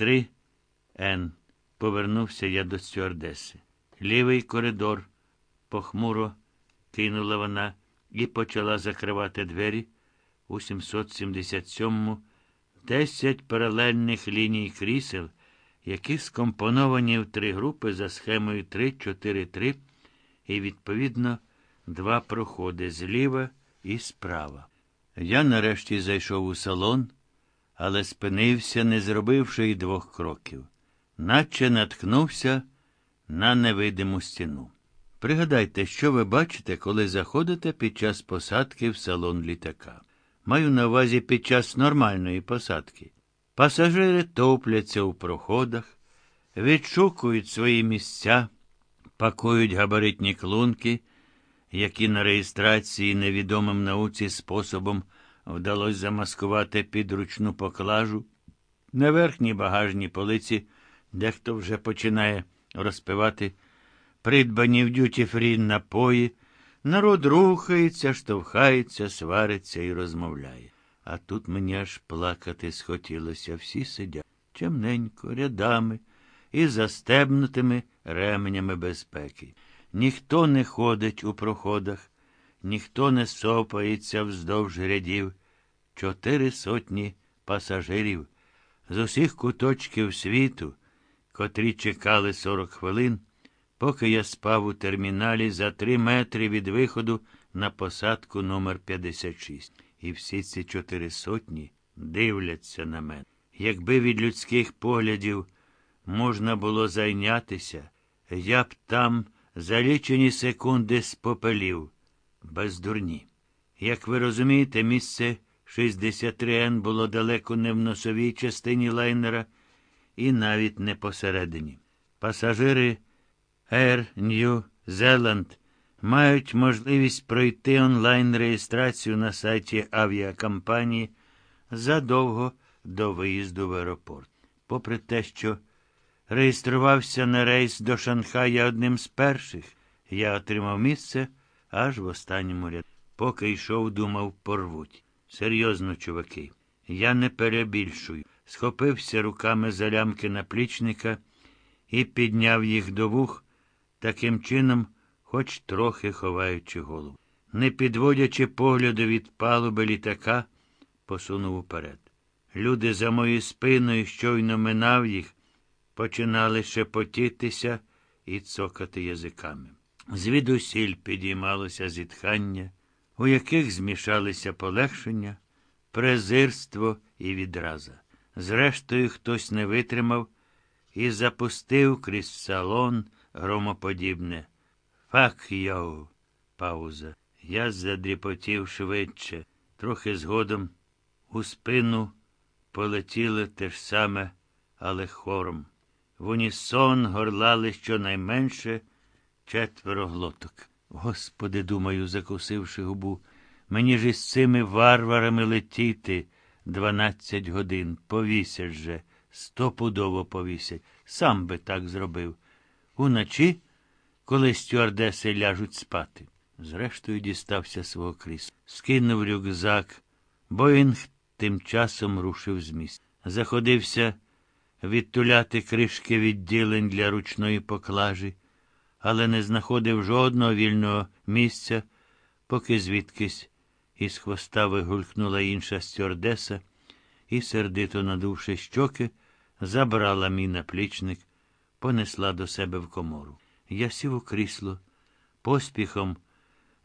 53 Н. Повернувся я до стюардеси. Лівий коридор, похмуро кинула вона і почала закривати двері у 777-му. Десять паралельних ліній крісел, які скомпоновані в три групи за схемою 3-4-3 і, відповідно, два проходи зліва і справа. Я нарешті зайшов у салон, але спинився, не зробивши й двох кроків, наче наткнувся на невидиму стіну. Пригадайте, що ви бачите, коли заходите під час посадки в салон літака. Маю на увазі під час нормальної посадки. Пасажири топляться у проходах, відшукують свої місця, пакують габаритні клунки, які на реєстрації невідомим науці способом вдалося замаскувати підручну поклажу. На верхній багажній полиці дехто вже починає розпивати придбані в дюті фрі напої. Народ рухається, штовхається, свариться і розмовляє. А тут мені аж плакати схотілося. Всі сидять чемненько, рядами і застебнутими ременями безпеки. Ніхто не ходить у проходах, ніхто не сопається вздовж рядів. Чотири сотні пасажирів з усіх куточків світу, котрі чекали сорок хвилин поки я спав у терміналі за три метри від виходу на посадку номер 56 І всі ці чотири сотні дивляться на мене. Якби від людських поглядів можна було зайнятися, я б там за лічені секунди спопелів, без дурні. Як ви розумієте, місце 63Н було далеко не в носовій частині лайнера і навіть не посередині. Пасажири Air New Zealand мають можливість пройти онлайн-реєстрацію на сайті авіакомпанії задовго до виїзду в аеропорт. Попри те, що реєструвався на рейс до Шанхая одним з перших, я отримав місце аж в останньому ряду. Поки йшов, думав, порвуть. Серйозно, чуваки, я не перебільшую. Схопився руками за лямки наплічника і підняв їх до вух таким чином, хоч трохи ховаючи голову. Не підводячи погляду від палуби літака, посунув уперед. Люди за моєю спиною щойно минав їх, починали шепотітися і цокати язиками. Звідусіль підіймалося зітхання, у яких змішалися полегшення, презирство і відраза. Зрештою, хтось не витримав і запустив крізь салон громоподібне. Фак йоу. Пауза. Я задріпотів швидше. Трохи згодом у спину полетіли те ж саме, але хором. В унісон горлали щонайменше четверо глоток. Господи, думаю, закусивши губу, мені ж із цими варварами летіти дванадцять годин. Повісять же, стопудово повісять. Сам би так зробив. Уночі, коли стюардеси ляжуть спати. Зрештою, дістався свого крісла. Скинув рюкзак. Боїнг тим часом рушив з місця. Заходився відтуляти кришки відділень для ручної поклажі, але не знаходив жодного вільного місця, поки звідкись із хвоста вигулькнула інша стюардеса і, сердито надувши щоки, забрала мій наплічник понесла до себе в комору. Я сів у крісло, поспіхом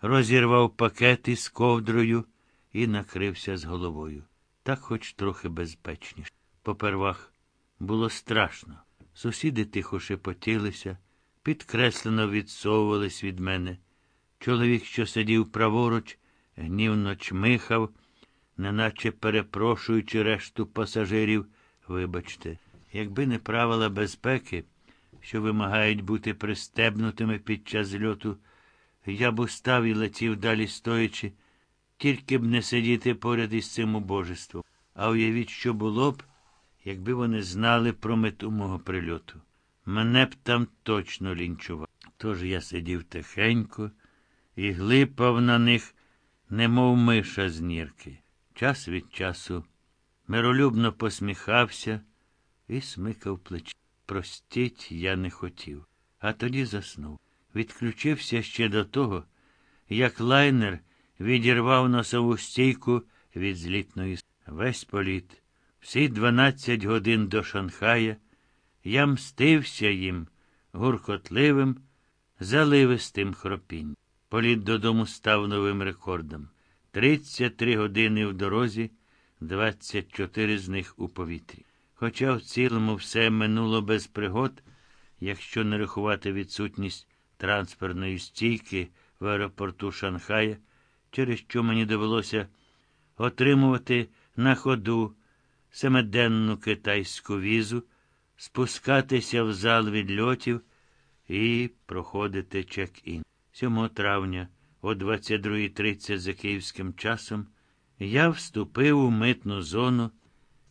розірвав пакет із ковдрою і накрився з головою. Так хоч трохи безпечніше. Попервах було страшно. Сусіди тихо шепотілися, підкреслено відсовувались від мене. Чоловік, що сидів праворуч, гнівно чмихав, неначе перепрошуючи решту пасажирів, вибачте, якби не правила безпеки що вимагають бути пристебнутими під час зльоту, я б устав і летів далі стоячи, тільки б не сидіти поряд із цим убожеством. А уявіть, що було б, якби вони знали про мету мого прильоту. Мене б там точно лінчував. Тож я сидів тихенько і глипав на них, немов миша з нірки. Час від часу миролюбно посміхався і смикав плечі. Простіть, я не хотів. А тоді заснув. Відключився ще до того, як лайнер відірвав носову стійку від злітної весь політ. Всі 12 годин до Шанхая я мстився їм гуркотливим, заливистим хропінням. Політ додому став новим рекордом. 33 години в дорозі, 24 з них у повітрі. Хоча в цілому все минуло без пригод, якщо не рахувати відсутність транспортної стійки в аеропорту Шанхая, через що мені довелося отримувати на ходу семиденну китайську візу, спускатися в зал відльотів і проходити чек-ін. 7 травня о 22.30 за київським часом я вступив у митну зону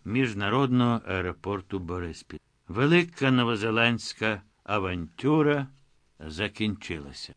міжнародного аеропорту Бориспіль. Велика новозеландська авантюра закінчилася.